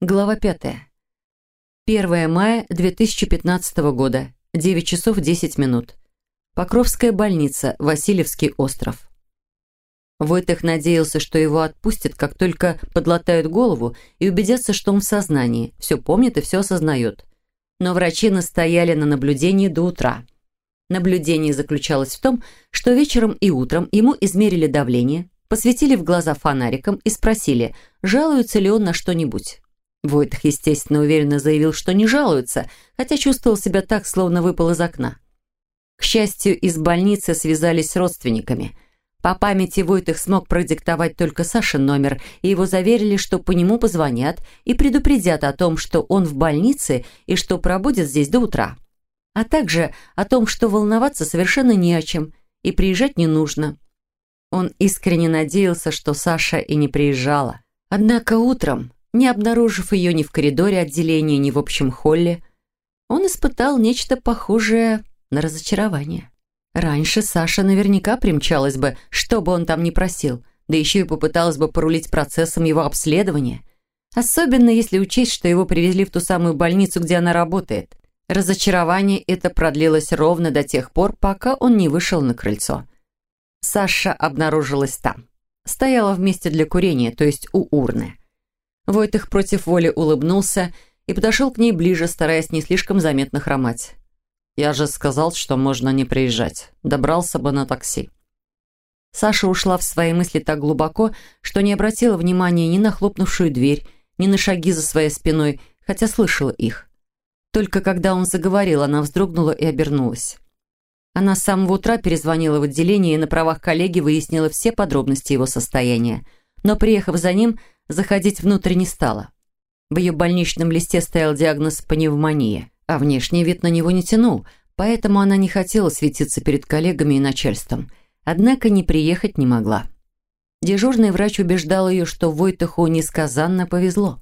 Глава 5. 1 мая 2015 года. 9 часов 10 минут. Покровская больница, Васильевский остров. Войтых надеялся, что его отпустят, как только подлатают голову и убедятся, что он в сознании, все помнит и все осознает. Но врачи настояли на наблюдении до утра. Наблюдение заключалось в том, что вечером и утром ему измерили давление, посветили в глаза фонариком и спросили, жалуется ли он на что-нибудь. Войтах, естественно, уверенно заявил, что не жалуется, хотя чувствовал себя так, словно выпал из окна. К счастью, из больницы связались с родственниками. По памяти Войтах смог продиктовать только Сашин номер, и его заверили, что по нему позвонят и предупредят о том, что он в больнице и что пробудет здесь до утра. А также о том, что волноваться совершенно не о чем и приезжать не нужно. Он искренне надеялся, что Саша и не приезжала. Однако утром, не обнаружив ее ни в коридоре отделения, ни в общем холле, он испытал нечто похожее на разочарование. Раньше Саша наверняка примчалась бы, что бы он там ни просил, да еще и попыталась бы порулить процессом его обследования. Особенно если учесть, что его привезли в ту самую больницу, где она работает. Разочарование это продлилось ровно до тех пор, пока он не вышел на крыльцо. Саша обнаружилась там. Стояла в месте для курения, то есть у урны. Войтых против воли улыбнулся и подошел к ней ближе, стараясь не слишком заметно хромать. «Я же сказал, что можно не приезжать. Добрался бы на такси». Саша ушла в свои мысли так глубоко, что не обратила внимания ни на хлопнувшую дверь, ни на шаги за своей спиной, хотя слышала их. Только когда он заговорил, она вздрогнула и обернулась. Она с самого утра перезвонила в отделение и на правах коллеги выяснила все подробности его состояния. Но, приехав за ним, заходить внутрь не стала. В ее больничном листе стоял диагноз пневмония, а внешний вид на него не тянул, поэтому она не хотела светиться перед коллегами и начальством, однако не приехать не могла. Дежурный врач убеждал ее, что Войтуху несказанно повезло.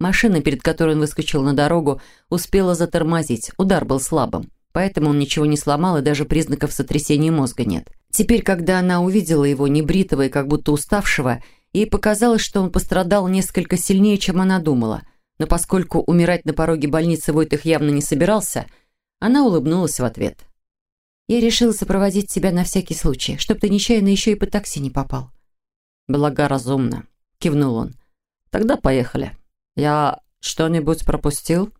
Машина, перед которой он выскочил на дорогу, успела затормозить, удар был слабым, поэтому он ничего не сломал и даже признаков сотрясения мозга нет. Теперь, когда она увидела его небритого и как будто уставшего, Ей показалось, что он пострадал несколько сильнее, чем она думала. Но поскольку умирать на пороге больницы Войтых явно не собирался, она улыбнулась в ответ. «Я решила сопроводить тебя на всякий случай, чтобы ты нечаянно еще и по такси не попал». «Благоразумно», — кивнул он. «Тогда поехали. Я что-нибудь пропустил?»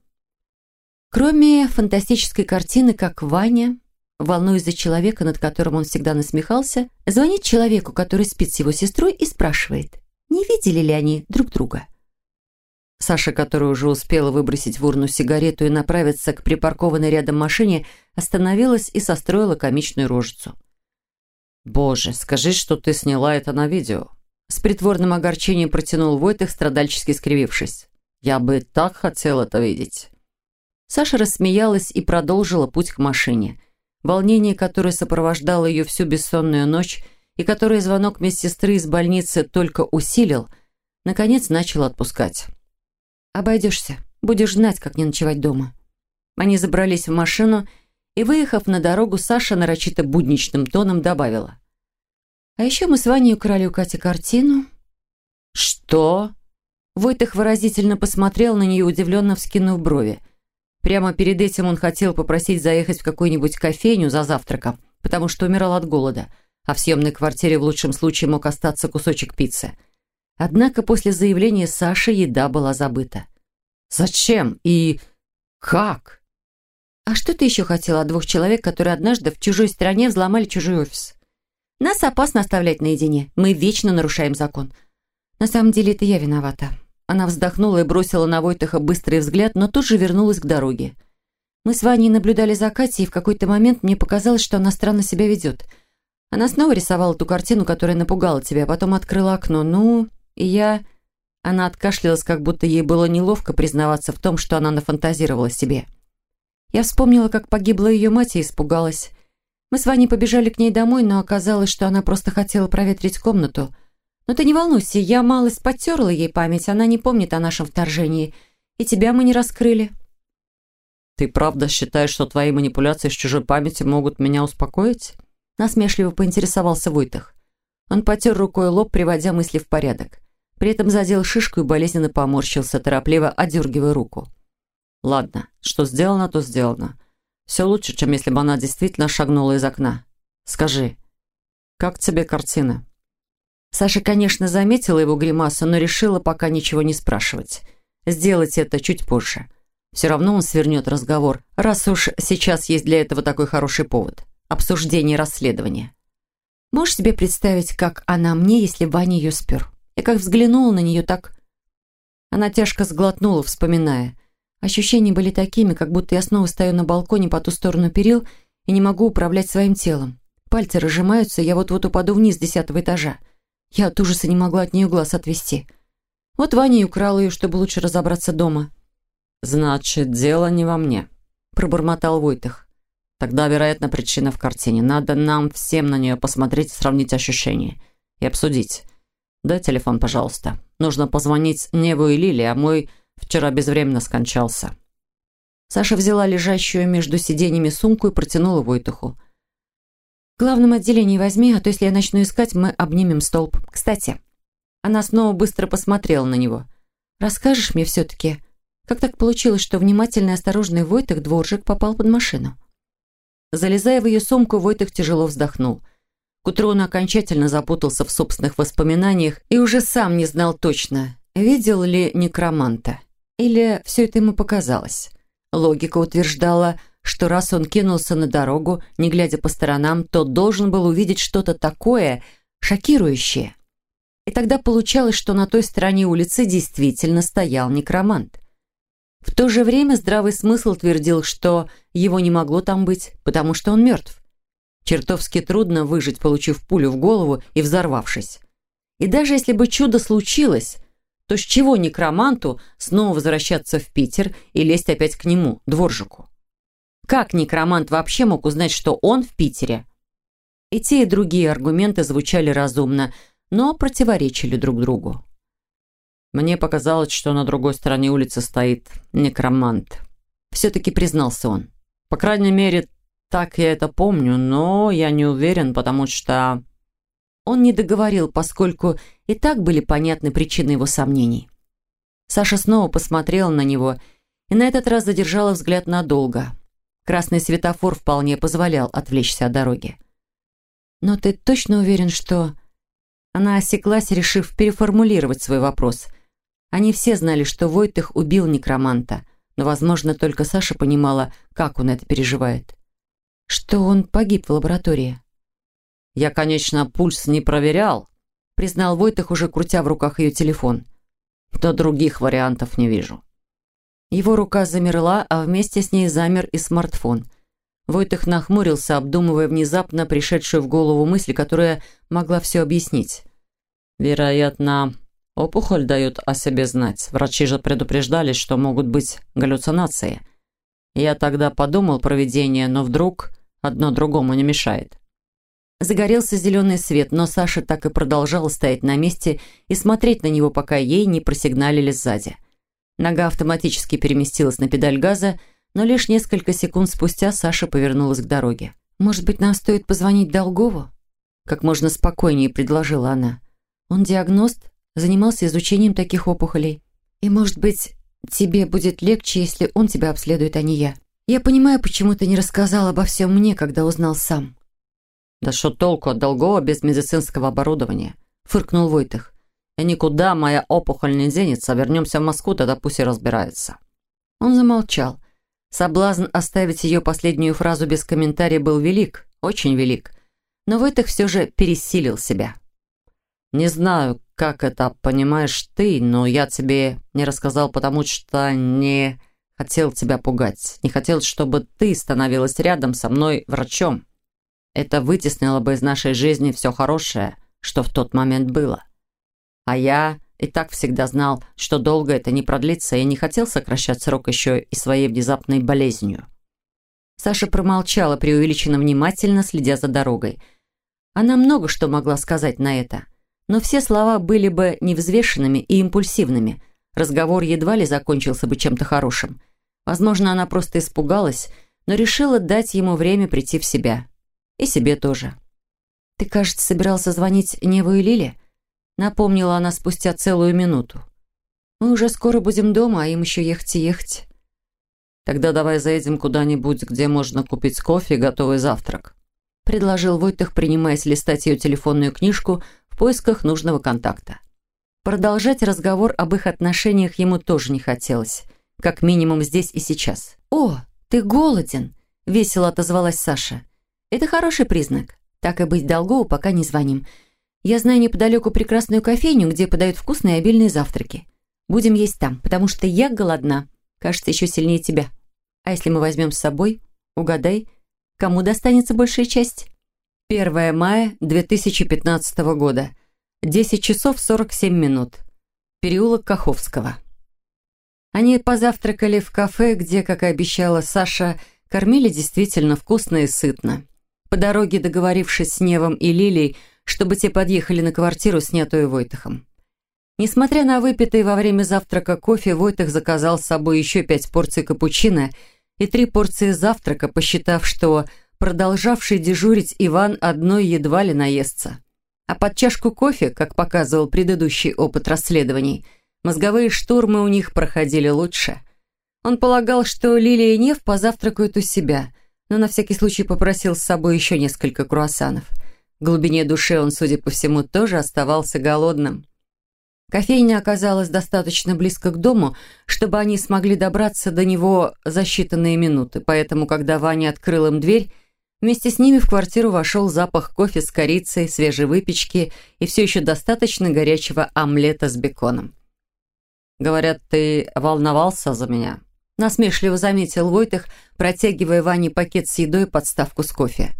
Кроме фантастической картины, как Ваня, волнуясь за человека, над которым он всегда насмехался, звонит человеку, который спит с его сестрой, и спрашивает, не видели ли они друг друга. Саша, которая уже успела выбросить в урну сигарету и направиться к припаркованной рядом машине, остановилась и состроила комичную рожицу. «Боже, скажи, что ты сняла это на видео». С притворным огорчением протянул Войтых, страдальчески скривившись. «Я бы так хотел это видеть». Саша рассмеялась и продолжила путь к машине – Волнение, которое сопровождало ее всю бессонную ночь и которое звонок медсестры из больницы только усилил, наконец начал отпускать. «Обойдешься. Будешь знать, как не ночевать дома». Они забрались в машину, и, выехав на дорогу, Саша нарочито будничным тоном добавила. «А еще мы с Ваней украли у Кати картину». «Что?» Войтых выразительно посмотрел на нее, удивленно вскинув брови. Прямо перед этим он хотел попросить заехать в какую-нибудь кофейню за завтраком, потому что умирал от голода, а в съемной квартире в лучшем случае мог остаться кусочек пиццы. Однако после заявления Саши еда была забыта. «Зачем? И как?» «А что ты еще хотела от двух человек, которые однажды в чужой стране взломали чужой офис? Нас опасно оставлять наедине. Мы вечно нарушаем закон. На самом деле это я виновата. Она вздохнула и бросила на Войтаха быстрый взгляд, но тут же вернулась к дороге. Мы с Ваней наблюдали за Катей, и в какой-то момент мне показалось, что она странно себя ведет. Она снова рисовала ту картину, которая напугала тебя, а потом открыла окно. Ну, и я... Она откашлялась, как будто ей было неловко признаваться в том, что она нафантазировала себе. Я вспомнила, как погибла ее мать и испугалась. Мы с Ваней побежали к ней домой, но оказалось, что она просто хотела проветрить комнату — но ты не волнуйся, я малость потерла ей память, она не помнит о нашем вторжении. И тебя мы не раскрыли. Ты правда считаешь, что твои манипуляции с чужой памятью могут меня успокоить? Насмешливо поинтересовался Войтах. Он потер рукой лоб, приводя мысли в порядок. При этом задел шишку и болезненно поморщился, торопливо одергивая руку. «Ладно, что сделано, то сделано. Все лучше, чем если бы она действительно шагнула из окна. Скажи, как тебе картина?» Саша, конечно, заметила его гримасу, но решила пока ничего не спрашивать. Сделать это чуть позже. Все равно он свернет разговор, раз уж сейчас есть для этого такой хороший повод. Обсуждение расследования. Можешь себе представить, как она мне, если Ваня ее спер? Я как взглянула на нее, так... Она тяжко сглотнула, вспоминая. Ощущения были такими, как будто я снова стою на балконе по ту сторону перил и не могу управлять своим телом. Пальцы разжимаются, я вот-вот упаду вниз с десятого этажа. Я от ужаса не могла от нее глаз отвести. Вот Ваня и украл ее, чтобы лучше разобраться дома. «Значит, дело не во мне», – пробормотал Войтых. «Тогда, вероятно, причина в картине. Надо нам всем на нее посмотреть, сравнить ощущения и обсудить. Дай телефон, пожалуйста. Нужно позвонить Неву и Лиле, а мой вчера безвременно скончался». Саша взяла лежащую между сиденьями сумку и протянула Войтуху. Главном отделении возьми, а то если я начну искать, мы обнимем столб. Кстати, она снова быстро посмотрела на него. Расскажешь мне все-таки, как так получилось, что внимательный и осторожный Войтых дворжик попал под машину? Залезая в ее сумку, Войтых тяжело вздохнул. К утру он окончательно запутался в собственных воспоминаниях и уже сам не знал точно, видел ли некроманта. Или все это ему показалось. Логика утверждала, что раз он кинулся на дорогу, не глядя по сторонам, то должен был увидеть что-то такое шокирующее. И тогда получалось, что на той стороне улицы действительно стоял некромант. В то же время здравый смысл твердил, что его не могло там быть, потому что он мертв. Чертовски трудно выжить, получив пулю в голову и взорвавшись. И даже если бы чудо случилось, то с чего некроманту снова возвращаться в Питер и лезть опять к нему, дворжику? Как некромант вообще мог узнать, что он в Питере? И те, и другие аргументы звучали разумно, но противоречили друг другу. «Мне показалось, что на другой стороне улицы стоит некромант», — все-таки признался он. «По крайней мере, так я это помню, но я не уверен, потому что...» Он не договорил, поскольку и так были понятны причины его сомнений. Саша снова посмотрела на него и на этот раз задержала взгляд надолго. Красный светофор вполне позволял отвлечься от дороги. «Но ты точно уверен, что...» Она осеклась, решив переформулировать свой вопрос. Они все знали, что Войтых убил некроманта, но, возможно, только Саша понимала, как он это переживает. Что он погиб в лаборатории. «Я, конечно, пульс не проверял», признал Войтых, уже крутя в руках ее телефон. «Но других вариантов не вижу». Его рука замерла, а вместе с ней замер и смартфон. Войтых нахмурился, обдумывая внезапно пришедшую в голову мысль, которая могла все объяснить. «Вероятно, опухоль дает о себе знать. Врачи же предупреждали, что могут быть галлюцинации. Я тогда подумал про видение, но вдруг одно другому не мешает». Загорелся зеленый свет, но Саша так и продолжала стоять на месте и смотреть на него, пока ей не просигналили сзади. Нога автоматически переместилась на педаль газа, но лишь несколько секунд спустя Саша повернулась к дороге. «Может быть, нам стоит позвонить Долгову?» Как можно спокойнее предложила она. «Он диагност, занимался изучением таких опухолей. И, может быть, тебе будет легче, если он тебя обследует, а не я. Я понимаю, почему ты не рассказал обо всем мне, когда узнал сам». «Да что толку от Долгова без медицинского оборудования?» – фыркнул Войтых. И никуда моя опухоль не денется. Вернемся в Москву, тогда пусть и разбирается». Он замолчал. Соблазн оставить ее последнюю фразу без комментария был велик, очень велик. Но Войтых все же пересилил себя. «Не знаю, как это понимаешь ты, но я тебе не рассказал, потому что не хотел тебя пугать. Не хотел, чтобы ты становилась рядом со мной врачом. Это вытеснило бы из нашей жизни все хорошее, что в тот момент было. А я и так всегда знал, что долго это не продлится, и не хотел сокращать срок еще и своей внезапной болезнью. Саша промолчала, преувеличенно внимательно, следя за дорогой. Она много что могла сказать на это, но все слова были бы невзвешенными и импульсивными. Разговор едва ли закончился бы чем-то хорошим. Возможно, она просто испугалась, но решила дать ему время прийти в себя. И себе тоже. «Ты, кажется, собирался звонить Неву и Лиле?» Напомнила она спустя целую минуту. «Мы уже скоро будем дома, а им еще ехать и ехать». «Тогда давай заедем куда-нибудь, где можно купить кофе и готовый завтрак», предложил Войтах, принимаясь листать ее телефонную книжку в поисках нужного контакта. Продолжать разговор об их отношениях ему тоже не хотелось, как минимум здесь и сейчас. «О, ты голоден!» – весело отозвалась Саша. «Это хороший признак. Так и быть долгову, пока не звоним. Я знаю неподалеку прекрасную кофейню, где подают вкусные и обильные завтраки. Будем есть там, потому что я голодна. Кажется, еще сильнее тебя. А если мы возьмем с собой? Угадай, кому достанется большая часть?» 1 мая 2015 года. 10 часов 47 минут. Переулок Каховского. Они позавтракали в кафе, где, как и обещала Саша, кормили действительно вкусно и сытно. По дороге договорившись с Невом и Лилией, чтобы те подъехали на квартиру, снятую Войтахом. Несмотря на выпитый во время завтрака кофе, Войтах заказал с собой еще пять порций капучино и три порции завтрака, посчитав, что продолжавший дежурить Иван одной едва ли наестся. А под чашку кофе, как показывал предыдущий опыт расследований, мозговые штурмы у них проходили лучше. Он полагал, что Лилия и Нев позавтракают у себя, но на всякий случай попросил с собой еще несколько круассанов. В глубине души он, судя по всему, тоже оставался голодным. Кофейня оказалась достаточно близко к дому, чтобы они смогли добраться до него за считанные минуты, поэтому, когда Ваня открыл им дверь, Вместе с ними в квартиру вошел запах кофе с корицей, свежей выпечки и все еще достаточно горячего омлета с беконом. «Говорят, ты волновался за меня?» Насмешливо заметил Войтых, протягивая Ване пакет с едой и подставку с кофе.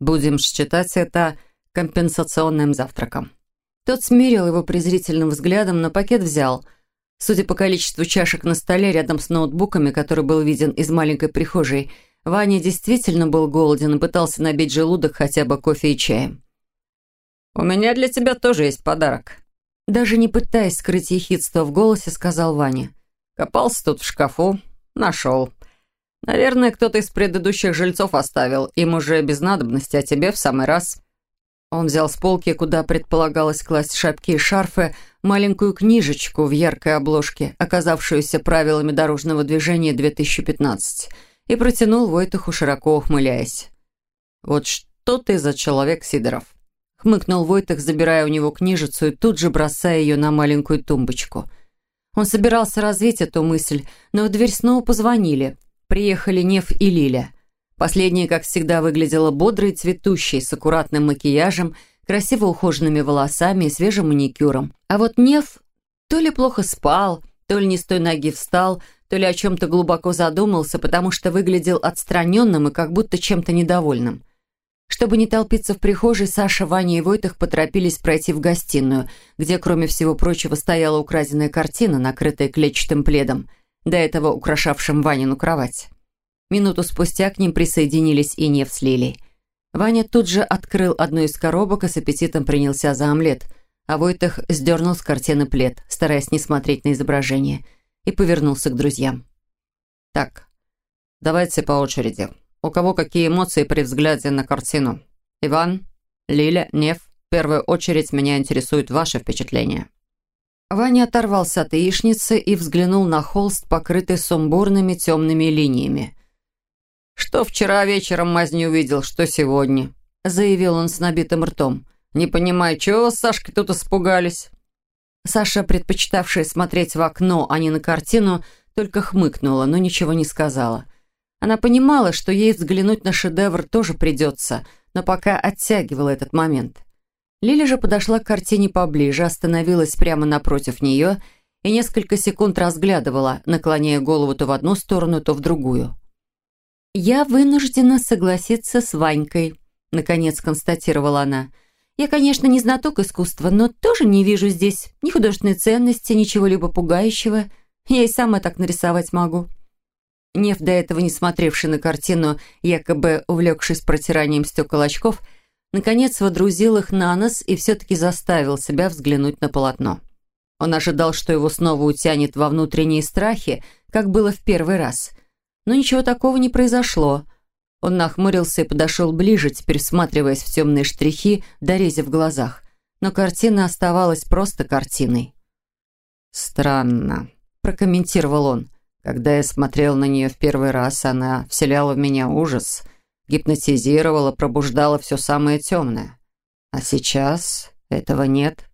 «Будем считать это компенсационным завтраком». Тот смирил его презрительным взглядом, но пакет взял. Судя по количеству чашек на столе рядом с ноутбуками, который был виден из маленькой прихожей, Ваня действительно был голоден и пытался набить желудок хотя бы кофе и чаем. «У меня для тебя тоже есть подарок», даже не пытаясь скрыть ехидство в голосе, сказал Ваня. «Копался тут в шкафу, нашел. Наверное, кто-то из предыдущих жильцов оставил. Им уже без надобности, а тебе в самый раз». Он взял с полки, куда предполагалось класть шапки и шарфы, маленькую книжечку в яркой обложке, оказавшуюся правилами дорожного движения 2015 и протянул Войтуху, широко ухмыляясь. «Вот что ты за человек, Сидоров?» Хмыкнул Войтых, забирая у него книжицу и тут же бросая ее на маленькую тумбочку. Он собирался развить эту мысль, но в дверь снова позвонили. Приехали Нев и Лиля. Последняя, как всегда, выглядела бодрой цветущей, с аккуратным макияжем, красиво ухоженными волосами и свежим маникюром. А вот Нев то ли плохо спал, то ли не с той ноги встал, то ли о чем-то глубоко задумался, потому что выглядел отстраненным и как будто чем-то недовольным. Чтобы не толпиться в прихожей, Саша, Ваня и Войтах поторопились пройти в гостиную, где, кроме всего прочего, стояла украденная картина, накрытая клетчатым пледом, до этого украшавшим Ванину кровать. Минуту спустя к ним присоединились и Нев с Лилей. Ваня тут же открыл одну из коробок и с аппетитом принялся за омлет, а Войтах сдернул с картины плед, стараясь не смотреть на изображение – и повернулся к друзьям. «Так, давайте по очереди. У кого какие эмоции при взгляде на картину? Иван, Лиля, Нев, в первую очередь меня интересуют ваши впечатления». Ваня оторвался от яичницы и взглянул на холст, покрытый сумбурными темными линиями. «Что вчера вечером мазню увидел, что сегодня?» заявил он с набитым ртом. «Не понимаю, чего с Сашкой тут испугались?» Саша, предпочитавшая смотреть в окно, а не на картину, только хмыкнула, но ничего не сказала. Она понимала, что ей взглянуть на шедевр тоже придется, но пока оттягивала этот момент. Лиля же подошла к картине поближе, остановилась прямо напротив нее и несколько секунд разглядывала, наклоняя голову то в одну сторону, то в другую. «Я вынуждена согласиться с Ванькой», — наконец констатировала она, — я, конечно, не знаток искусства, но тоже не вижу здесь ни художественной ценности, ничего либо пугающего. Я и сама так нарисовать могу». Нев, до этого не смотревший на картину, якобы увлекшись протиранием стекол очков, наконец водрузил их на нос и все-таки заставил себя взглянуть на полотно. Он ожидал, что его снова утянет во внутренние страхи, как было в первый раз. Но ничего такого не произошло – он нахмурился и подошел ближе, теперь всматриваясь в темные штрихи, дорези в глазах. но картина оставалась просто картиной. «Странно», – прокомментировал он. «Когда я смотрел на нее в первый раз, она вселяла в меня ужас, гипнотизировала, пробуждала все самое темное. А сейчас этого нет».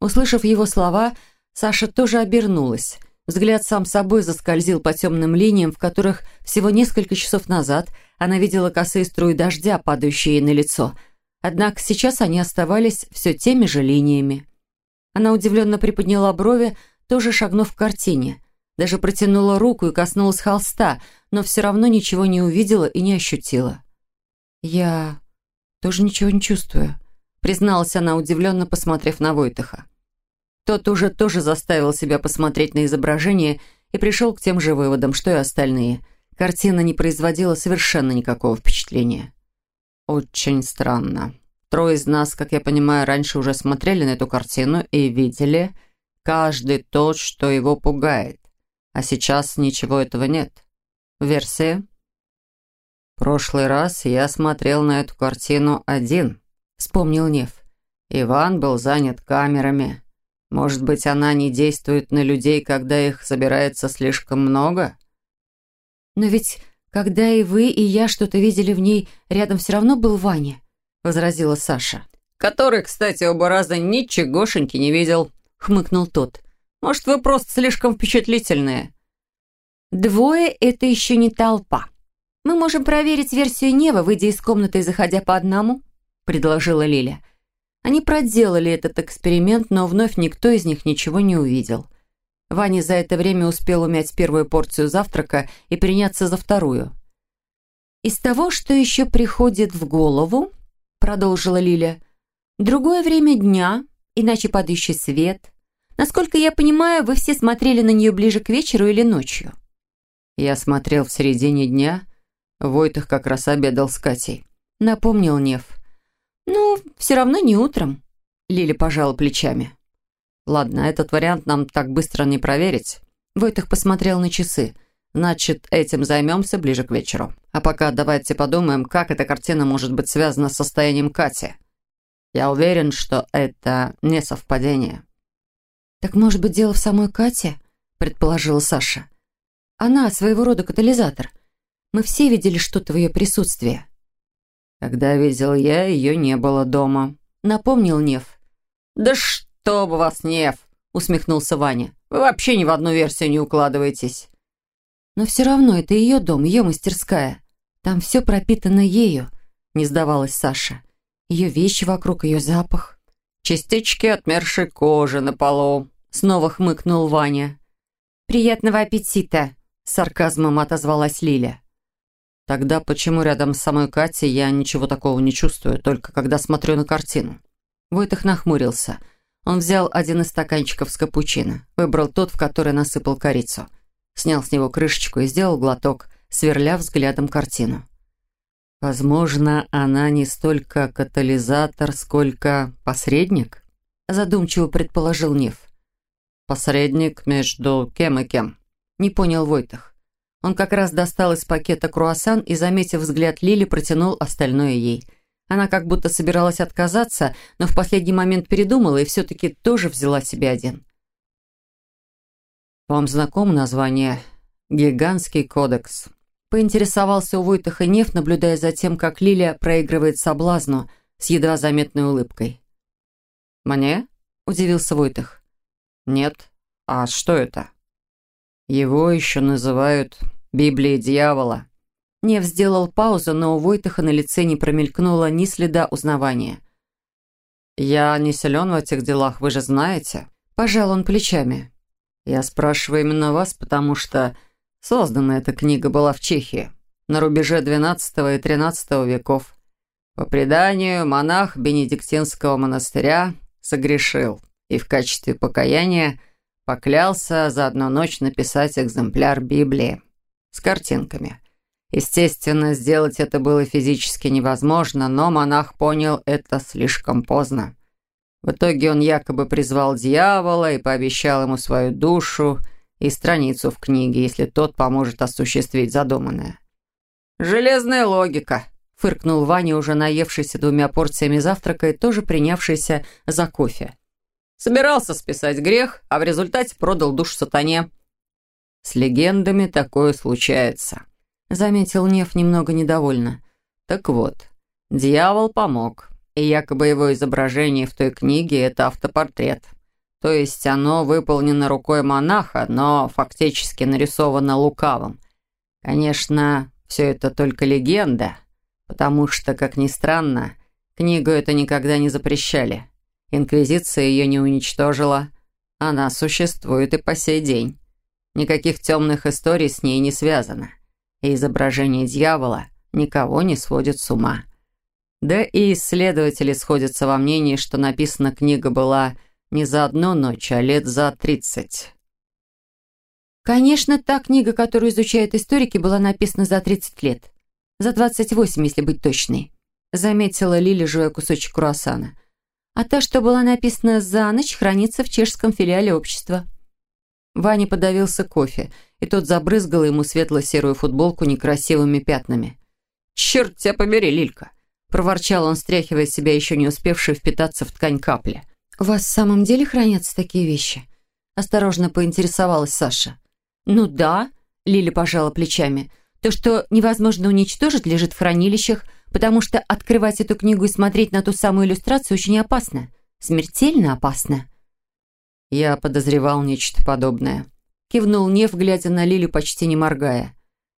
Услышав его слова, Саша тоже обернулась. Взгляд сам собой заскользил по темным линиям, в которых всего несколько часов назад она видела косые струи дождя, падающие ей на лицо. Однако сейчас они оставались все теми же линиями. Она удивленно приподняла брови, тоже шагнув к картине. Даже протянула руку и коснулась холста, но все равно ничего не увидела и не ощутила. «Я тоже ничего не чувствую», — призналась она, удивленно посмотрев на Войтаха. Тот уже тоже заставил себя посмотреть на изображение и пришел к тем же выводам, что и остальные. Картина не производила совершенно никакого впечатления. «Очень странно. Трое из нас, как я понимаю, раньше уже смотрели на эту картину и видели каждый тот, что его пугает. А сейчас ничего этого нет. Версия?» «Прошлый раз я смотрел на эту картину один», — вспомнил Нев. «Иван был занят камерами». Может быть, она не действует на людей, когда их собирается слишком много? Но ведь, когда и вы, и я что-то видели в ней, рядом все равно был Ваня, возразила Саша. Который, кстати, оба раза ничегошеньки не видел, хмыкнул тот. Может, вы просто слишком впечатлительные? Двое — это еще не толпа. Мы можем проверить версию Нева, выйдя из комнаты и заходя по одному, предложила Лиля. Они проделали этот эксперимент, но вновь никто из них ничего не увидел. Ваня за это время успел умять первую порцию завтрака и приняться за вторую. «Из того, что еще приходит в голову», — продолжила Лиля, «другое время дня, иначе падающий свет. Насколько я понимаю, вы все смотрели на нее ближе к вечеру или ночью?» «Я смотрел в середине дня. Войтах как раз обедал с Катей», — напомнил Нев. «Ну, все равно не утром», — Лили пожала плечами. «Ладно, этот вариант нам так быстро не проверить». Войтах посмотрел на часы. «Значит, этим займемся ближе к вечеру. А пока давайте подумаем, как эта картина может быть связана с состоянием Кати. Я уверен, что это не совпадение». «Так, может быть, дело в самой Кате?» — предположила Саша. «Она своего рода катализатор. Мы все видели что-то в ее присутствии». Когда видел я, ее не было дома. Напомнил Нев. «Да что бы вас, Нев!» усмехнулся Ваня. «Вы вообще ни в одну версию не укладываетесь». «Но все равно это ее дом, ее мастерская. Там все пропитано ею», не сдавалась Саша. Ее вещи вокруг, ее запах. «Частички отмершей кожи на полу», снова хмыкнул Ваня. «Приятного аппетита!» сарказмом отозвалась Лиля. Тогда почему рядом с самой Катей я ничего такого не чувствую, только когда смотрю на картину? Войтах нахмурился. Он взял один из стаканчиков с капучино, выбрал тот, в который насыпал корицу. Снял с него крышечку и сделал глоток, сверля взглядом картину. «Возможно, она не столько катализатор, сколько посредник?» Задумчиво предположил Нев. «Посредник между кем и кем?» Не понял Войтах. Он как раз достал из пакета круассан и, заметив взгляд Лили, протянул остальное ей. Она как будто собиралась отказаться, но в последний момент передумала и все-таки тоже взяла себе один. «Вам знакомо название «Гигантский кодекс»?» Поинтересовался у Войтаха Нев, наблюдая за тем, как Лилия проигрывает соблазну с едва заметной улыбкой. «Мне?» – удивился Войтах. «Нет. А что это?» «Его еще называют Библии дьявола». Нев сделал паузу, но у Войтаха на лице не промелькнуло ни следа узнавания. «Я не силен в этих делах, вы же знаете». Пожал он плечами. «Я спрашиваю именно вас, потому что создана эта книга была в Чехии, на рубеже XII и XIII веков. По преданию, монах Бенедиктинского монастыря согрешил и в качестве покаяния поклялся за одну ночь написать экземпляр Библии с картинками. Естественно, сделать это было физически невозможно, но монах понял это слишком поздно. В итоге он якобы призвал дьявола и пообещал ему свою душу и страницу в книге, если тот поможет осуществить задуманное. «Железная логика», фыркнул Ваня, уже наевшийся двумя порциями завтрака и тоже принявшийся за кофе. Собирался списать грех, а в результате продал душ сатане. С легендами такое случается, заметил Нев немного недовольно. Так вот, дьявол помог, и якобы его изображение в той книге – это автопортрет. То есть оно выполнено рукой монаха, но фактически нарисовано лукавым. Конечно, все это только легенда, потому что, как ни странно, книгу это никогда не запрещали. Инквизиция ее не уничтожила. Она существует и по сей день. Никаких темных историй с ней не связано. И изображение дьявола никого не сводит с ума. Да и исследователи сходятся во мнении, что написана книга была не за одну ночь, а лет за тридцать. Конечно, та книга, которую изучают историки, была написана за 30 лет. За 28, если быть точной. Заметила Лили, жуя кусочек круассана а та, что была написана за ночь, хранится в чешском филиале общества». Ваня подавился кофе, и тот забрызгал ему светло-серую футболку некрасивыми пятнами. «Черт тебя побери, Лилька!» – проворчал он, стряхивая себя еще не успевший впитаться в ткань капли. «У вас в самом деле хранятся такие вещи?» – осторожно поинтересовалась Саша. «Ну да», – Лили пожала плечами. «То, что невозможно уничтожить, лежит в хранилищах, потому что открывать эту книгу и смотреть на ту самую иллюстрацию очень опасно. Смертельно опасно. Я подозревал нечто подобное. Кивнул Нев, глядя на Лилю, почти не моргая.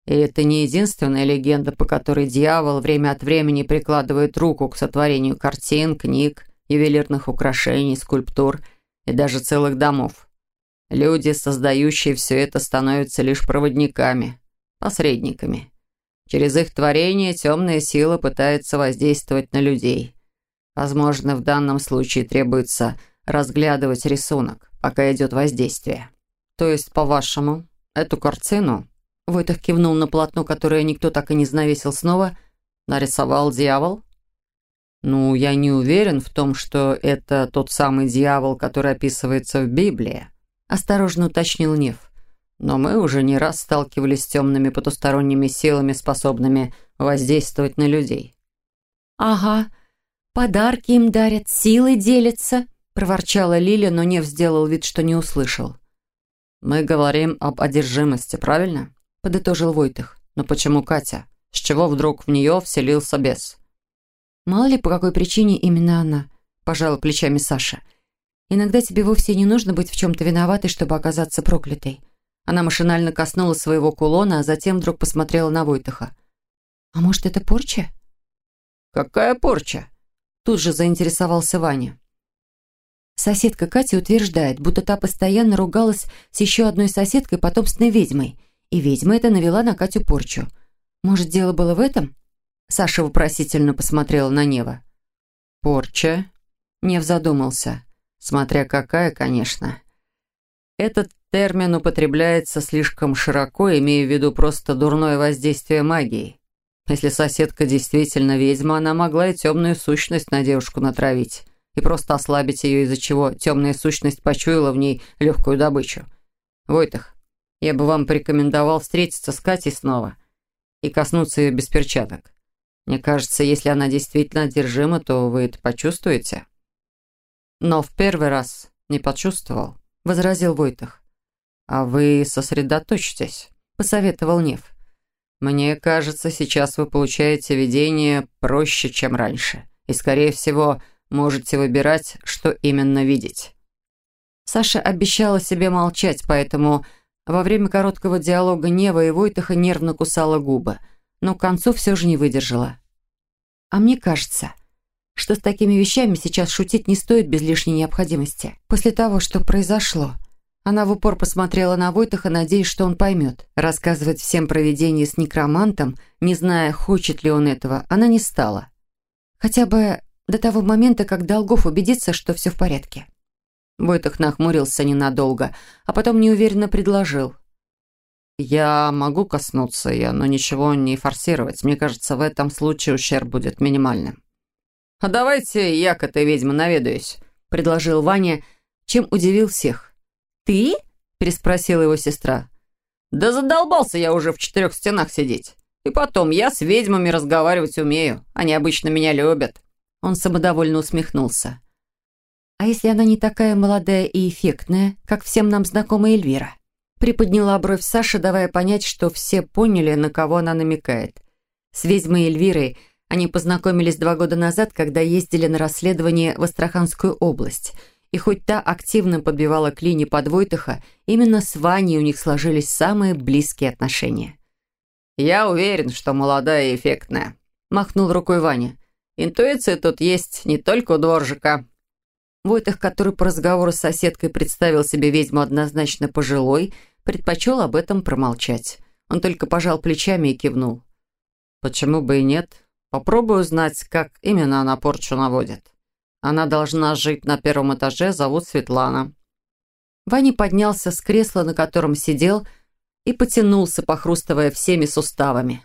И это не единственная легенда, по которой дьявол время от времени прикладывает руку к сотворению картин, книг, ювелирных украшений, скульптур и даже целых домов. Люди, создающие все это, становятся лишь проводниками, посредниками. Через их творение темная сила пытается воздействовать на людей. Возможно, в данном случае требуется разглядывать рисунок, пока идет воздействие. То есть, по-вашему, эту картину, Войтах кивнул на полотно, которое никто так и не знавесил снова, нарисовал дьявол? Ну, я не уверен в том, что это тот самый дьявол, который описывается в Библии, осторожно уточнил Нев. Но мы уже не раз сталкивались с темными потусторонними силами, способными воздействовать на людей. «Ага, подарки им дарят, силы делятся», — проворчала Лиля, но Нев сделал вид, что не услышал. «Мы говорим об одержимости, правильно?» — подытожил Войтых. «Но почему Катя? С чего вдруг в нее вселился бес?» «Мало ли, по какой причине именно она», — пожала плечами Саша. «Иногда тебе вовсе не нужно быть в чем-то виноватой, чтобы оказаться проклятой. Она машинально коснулась своего кулона, а затем вдруг посмотрела на Войтаха. «А может, это порча?» «Какая порча?» Тут же заинтересовался Ваня. Соседка Катя утверждает, будто та постоянно ругалась с еще одной соседкой, потомственной ведьмой, и ведьма эта навела на Катю порчу. Может, дело было в этом? Саша вопросительно посмотрела на Нева. «Порча?» Нев задумался. «Смотря какая, конечно. Этот термин употребляется слишком широко, имея в виду просто дурное воздействие магии. Если соседка действительно ведьма, она могла и темную сущность на девушку натравить и просто ослабить ее, из-за чего темная сущность почуяла в ней легкую добычу. Войтах, я бы вам порекомендовал встретиться с Катей снова и коснуться ее без перчаток. Мне кажется, если она действительно одержима, то вы это почувствуете. Но в первый раз не почувствовал возразил Войтах. «А вы сосредоточьтесь», — посоветовал Нев. «Мне кажется, сейчас вы получаете видение проще, чем раньше, и, скорее всего, можете выбирать, что именно видеть». Саша обещала себе молчать, поэтому во время короткого диалога Нева и Войтаха нервно кусала губы, но к концу все же не выдержала. «А мне кажется...» что с такими вещами сейчас шутить не стоит без лишней необходимости. После того, что произошло. Она в упор посмотрела на Войтаха, надеясь, что он поймет. Рассказывать всем про видение с некромантом, не зная, хочет ли он этого, она не стала. Хотя бы до того момента, как Долгов убедится, что все в порядке. Войтах нахмурился ненадолго, а потом неуверенно предложил. «Я могу коснуться ее, но ничего не форсировать. Мне кажется, в этом случае ущерб будет минимальным». «А давайте я к этой ведьме наведаюсь», — предложил Ваня, чем удивил всех. «Ты?» — переспросила его сестра. «Да задолбался я уже в четырех стенах сидеть. И потом, я с ведьмами разговаривать умею. Они обычно меня любят». Он самодовольно усмехнулся. «А если она не такая молодая и эффектная, как всем нам знакомая Эльвира?» Приподняла бровь Саша, давая понять, что все поняли, на кого она намекает. С ведьмой Эльвирой они познакомились два года назад, когда ездили на расследование в Астраханскую область. И хоть та активно подбивала к линии под Войтыха, именно с Ваней у них сложились самые близкие отношения. «Я уверен, что молодая и эффектная», — махнул рукой Ваня. «Интуиция тут есть не только у дворжика». Войтых, который по разговору с соседкой представил себе ведьму однозначно пожилой, предпочел об этом промолчать. Он только пожал плечами и кивнул. «Почему бы и нет? Попробую узнать, как именно она порчу наводит. Она должна жить на первом этаже, зовут Светлана». Ваня поднялся с кресла, на котором сидел, и потянулся, похрустывая всеми суставами.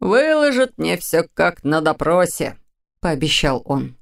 «Выложит мне все как на допросе», — пообещал он.